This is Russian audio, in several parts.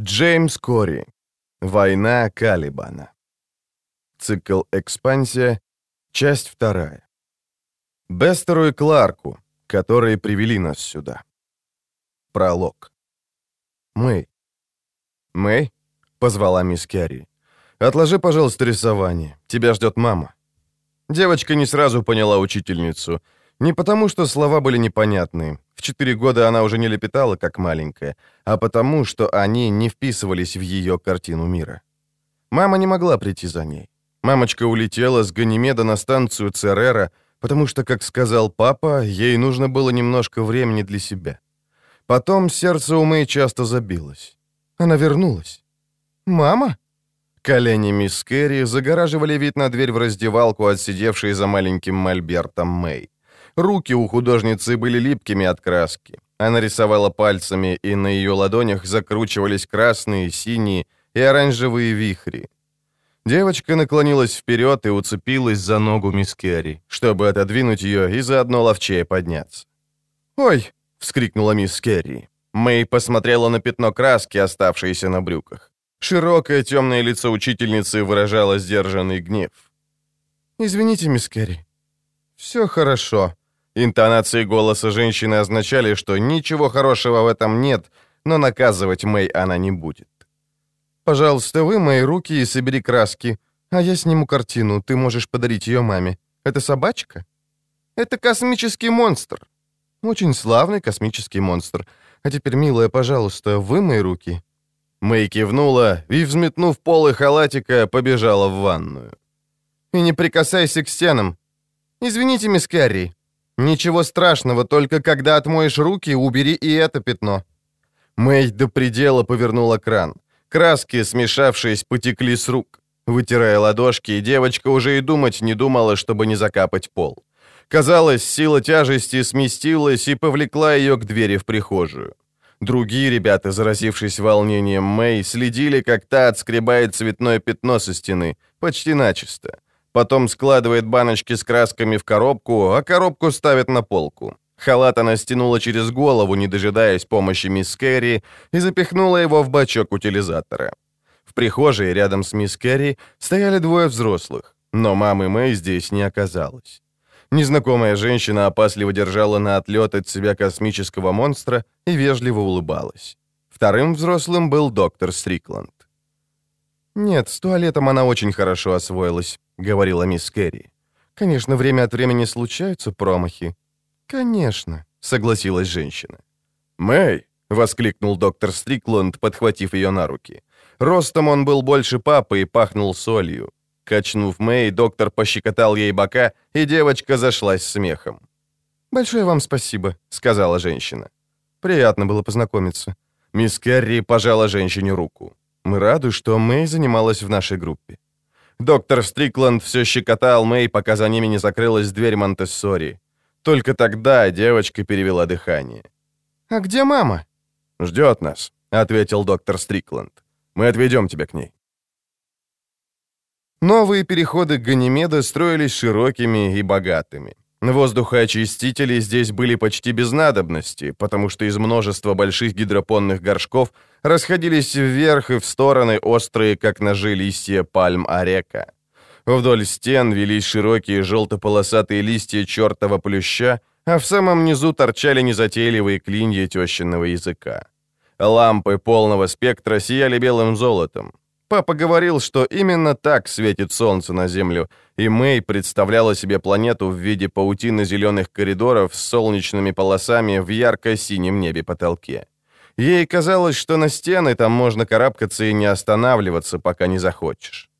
Джеймс Кори. Война Калибана. Цикл «Экспансия», часть вторая. Бестеру и Кларку, которые привели нас сюда. Пролог. Мэй. Мэй, позвала мисс Керри. Отложи, пожалуйста, рисование. Тебя ждет мама. Девочка не сразу поняла учительницу. Не потому, что слова были непонятные. В четыре года она уже не лепетала, как маленькая, а потому, что они не вписывались в ее картину мира. Мама не могла прийти за ней. Мамочка улетела с Ганимеда на станцию Церера, потому что, как сказал папа, ей нужно было немножко времени для себя. Потом сердце у Мэй часто забилось. Она вернулась. «Мама?» Колени мисс Кэрри загораживали вид на дверь в раздевалку, отсидевшей за маленьким мольбертом Мэй. Руки у художницы были липкими от краски. Она рисовала пальцами, и на ее ладонях закручивались красные, синие и оранжевые вихри. Девочка наклонилась вперед и уцепилась за ногу мисс Керри, чтобы отодвинуть ее и заодно ловчее подняться. «Ой!» — вскрикнула мисс Керри. Мэй посмотрела на пятно краски, оставшееся на брюках. Широкое темное лицо учительницы выражало сдержанный гнев. «Извините, мисс Керри». «Все хорошо». Интонации голоса женщины означали, что ничего хорошего в этом нет, но наказывать Мэй она не будет. Пожалуйста, вымой руки и собери краски, а я сниму картину, ты можешь подарить ее маме. Это собачка? Это космический монстр. Очень славный космический монстр. А теперь, милая, пожалуйста, вымой руки. Мэй кивнула и, взметнув полы халатика, побежала в ванную. «И не прикасайся к стенам. Извините, мисс Карри. Ничего страшного, только когда отмоешь руки, убери и это пятно». Мэй до предела повернула кран. Краски, смешавшись, потекли с рук. Вытирая ладошки, девочка уже и думать не думала, чтобы не закапать пол. Казалось, сила тяжести сместилась и повлекла ее к двери в прихожую. Другие ребята, заразившись волнением Мэй, следили, как та отскребает цветное пятно со стены, почти начисто. Потом складывает баночки с красками в коробку, а коробку ставит на полку. Халат она стянула через голову, не дожидаясь помощи мисс Кэрри, и запихнула его в бачок утилизатора. В прихожей рядом с мисс Кэрри стояли двое взрослых, но мамы Мэй здесь не оказалось. Незнакомая женщина опасливо держала на отлет от себя космического монстра и вежливо улыбалась. Вторым взрослым был доктор Стрикланд. «Нет, с туалетом она очень хорошо освоилась», — говорила мисс Кэрри. «Конечно, время от времени случаются промахи, «Конечно», — согласилась женщина. «Мэй!» — воскликнул доктор Стрикланд, подхватив ее на руки. Ростом он был больше папы и пахнул солью. Качнув Мэй, доктор пощекотал ей бока, и девочка зашлась смехом. «Большое вам спасибо», — сказала женщина. «Приятно было познакомиться». Мисс Керри пожала женщине руку. «Мы рады, что Мэй занималась в нашей группе». Доктор Стрикланд все щекотал Мэй, пока за ними не закрылась дверь Монтессори. Только тогда девочка перевела дыхание. «А где мама?» «Ждет нас», — ответил доктор Стрикланд. «Мы отведем тебя к ней». Новые переходы Ганимеда строились широкими и богатыми. Воздухоочистители здесь были почти без надобности, потому что из множества больших гидропонных горшков расходились вверх и в стороны острые, как ножи листья пальм-орека. Вдоль стен велись широкие желто-полосатые листья чертова плюща, а в самом низу торчали незатейливые клинья тещиного языка. Лампы полного спектра сияли белым золотом. Папа говорил, что именно так светит солнце на Землю, и Мэй представляла себе планету в виде паутины зеленых коридоров с солнечными полосами в ярко-синем небе потолке. Ей казалось, что на стены там можно карабкаться и не останавливаться, пока не захочешь.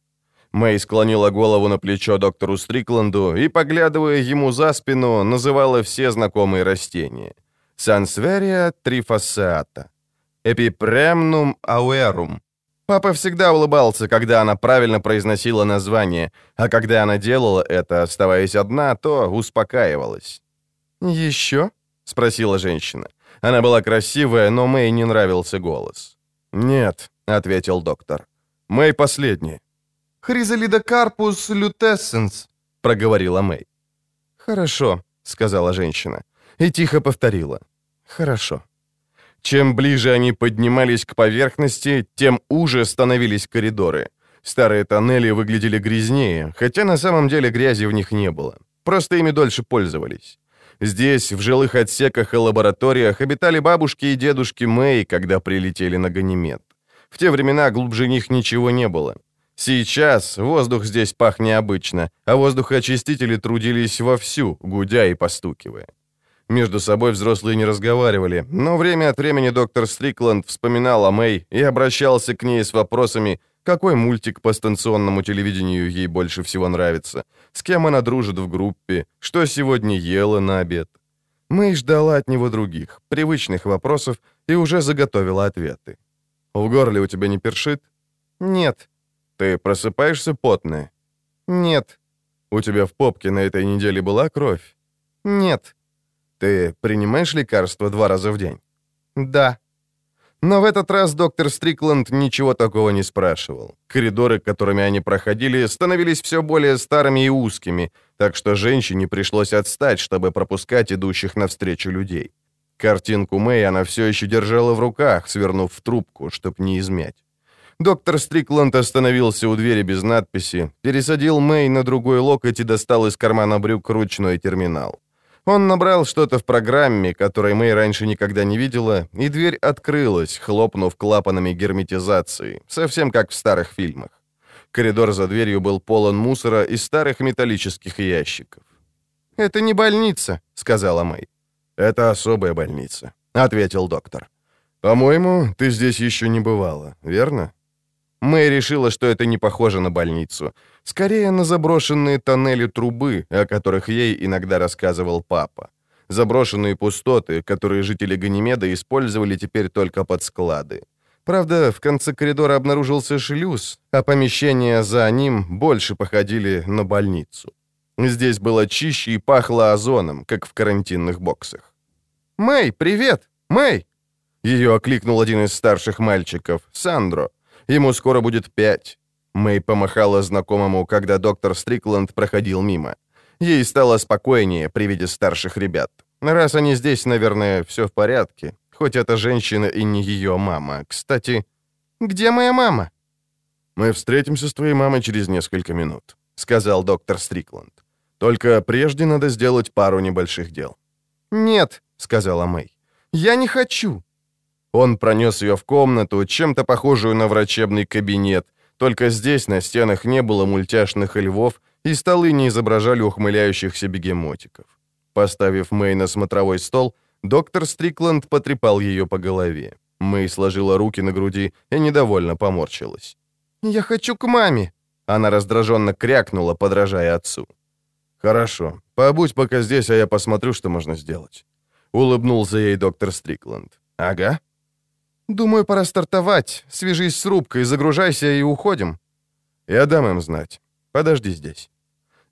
Мэй склонила голову на плечо доктору Стрикланду и, поглядывая ему за спину, называла все знакомые растения. Сансверия трифасеата, эпипремнум ауэрум. Папа всегда улыбался, когда она правильно произносила название, а когда она делала это, оставаясь одна, то успокаивалась. «Еще?» — спросила женщина. Она была красивая, но Мэй не нравился голос. «Нет», — ответил доктор. «Мэй последняя». «Хризалидокарпус лютесценс», — проговорила Мэй. «Хорошо», — сказала женщина. И тихо повторила. «Хорошо». Чем ближе они поднимались к поверхности, тем уже становились коридоры. Старые тоннели выглядели грязнее, хотя на самом деле грязи в них не было. Просто ими дольше пользовались. Здесь, в жилых отсеках и лабораториях, обитали бабушки и дедушки Мэй, когда прилетели на Ганимед. В те времена глубже них ничего не было. Сейчас воздух здесь пах необычно, а воздухоочистители трудились вовсю, гудя и постукивая. Между собой взрослые не разговаривали, но время от времени доктор Стрикланд вспоминал о Мэй и обращался к ней с вопросами, какой мультик по станционному телевидению ей больше всего нравится, с кем она дружит в группе, что сегодня ела на обед. Мэй ждала от него других, привычных вопросов и уже заготовила ответы. «В горле у тебя не першит?» «Нет». «Ты просыпаешься потная?» «Нет». «У тебя в попке на этой неделе была кровь?» «Нет». «Ты принимаешь лекарства два раза в день?» «Да». Но в этот раз доктор Стрикланд ничего такого не спрашивал. Коридоры, которыми они проходили, становились все более старыми и узкими, так что женщине пришлось отстать, чтобы пропускать идущих навстречу людей. Картинку Мэй она все еще держала в руках, свернув в трубку, чтоб не измять. Доктор Стрикланд остановился у двери без надписи, пересадил Мэй на другой локоть и достал из кармана брюк ручной терминал. Он набрал что-то в программе, которой Мэй раньше никогда не видела, и дверь открылась, хлопнув клапанами герметизации, совсем как в старых фильмах. Коридор за дверью был полон мусора и старых металлических ящиков. «Это не больница», — сказала Мэй. «Это особая больница», — ответил доктор. «По-моему, ты здесь еще не бывала, верно?» Мэй решила, что это не похоже на больницу. Скорее на заброшенные тоннели трубы, о которых ей иногда рассказывал папа. Заброшенные пустоты, которые жители Ганимеда использовали теперь только под склады. Правда, в конце коридора обнаружился шлюз, а помещения за ним больше походили на больницу. Здесь было чище и пахло озоном, как в карантинных боксах. «Мэй, привет! Мэй!» Ее окликнул один из старших мальчиков, Сандро. Ему скоро будет пять. Мэй помахала знакомому, когда доктор Стрикланд проходил мимо. Ей стало спокойнее при виде старших ребят. Раз они здесь, наверное, все в порядке. Хоть эта женщина и не ее мама. Кстати, где моя мама? «Мы встретимся с твоей мамой через несколько минут», — сказал доктор Стрикланд. «Только прежде надо сделать пару небольших дел». «Нет», — сказала Мэй. «Я не хочу». Он пронес ее в комнату, чем-то похожую на врачебный кабинет, только здесь на стенах не было мультяшных львов, и столы не изображали ухмыляющихся бегемотиков. Поставив Мэй на смотровой стол, доктор Стрикланд потрепал ее по голове. Мэй сложила руки на груди и недовольно поморщилась. «Я хочу к маме!» Она раздраженно крякнула, подражая отцу. «Хорошо. Побудь пока здесь, а я посмотрю, что можно сделать». Улыбнулся ей доктор Стрикланд. «Ага. «Думаю, пора стартовать. Свяжись с рубкой, загружайся и уходим». «Я дам им знать. Подожди здесь».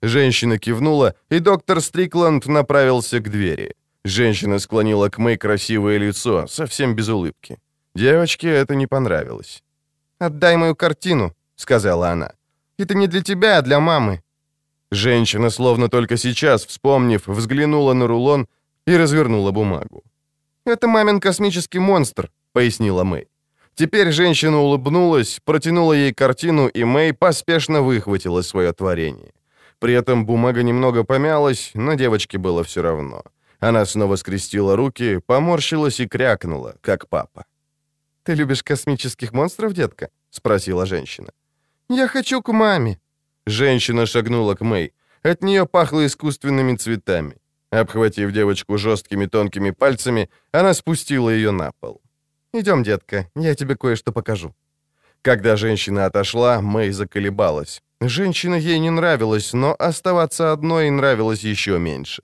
Женщина кивнула, и доктор Стрикланд направился к двери. Женщина склонила к Мэй красивое лицо, совсем без улыбки. Девочке это не понравилось. «Отдай мою картину», — сказала она. «Это не для тебя, а для мамы». Женщина, словно только сейчас, вспомнив, взглянула на рулон и развернула бумагу. «Это мамин космический монстр пояснила Мэй. Теперь женщина улыбнулась, протянула ей картину, и Мэй поспешно выхватила свое творение. При этом бумага немного помялась, но девочке было все равно. Она снова скрестила руки, поморщилась и крякнула, как папа. «Ты любишь космических монстров, детка?» — спросила женщина. «Я хочу к маме». Женщина шагнула к Мэй. От нее пахло искусственными цветами. Обхватив девочку жесткими тонкими пальцами, она спустила ее на пол. «Идем, детка, я тебе кое-что покажу». Когда женщина отошла, Мэй заколебалась. Женщина ей не нравилась, но оставаться одной нравилось еще меньше.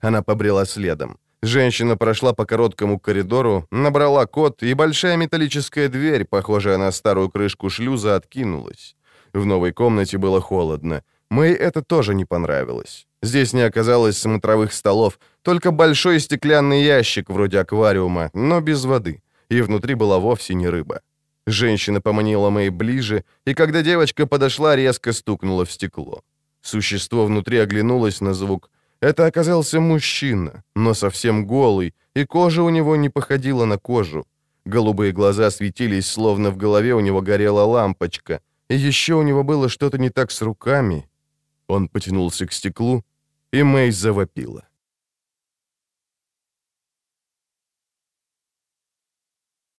Она побрела следом. Женщина прошла по короткому коридору, набрала код, и большая металлическая дверь, похожая на старую крышку шлюза, откинулась. В новой комнате было холодно. Мэй это тоже не понравилось. Здесь не оказалось смотровых столов, только большой стеклянный ящик вроде аквариума, но без воды и внутри была вовсе не рыба. Женщина поманила Мэй ближе, и когда девочка подошла, резко стукнула в стекло. Существо внутри оглянулось на звук. Это оказался мужчина, но совсем голый, и кожа у него не походила на кожу. Голубые глаза светились, словно в голове у него горела лампочка. И еще у него было что-то не так с руками. Он потянулся к стеклу, и Мэй завопила.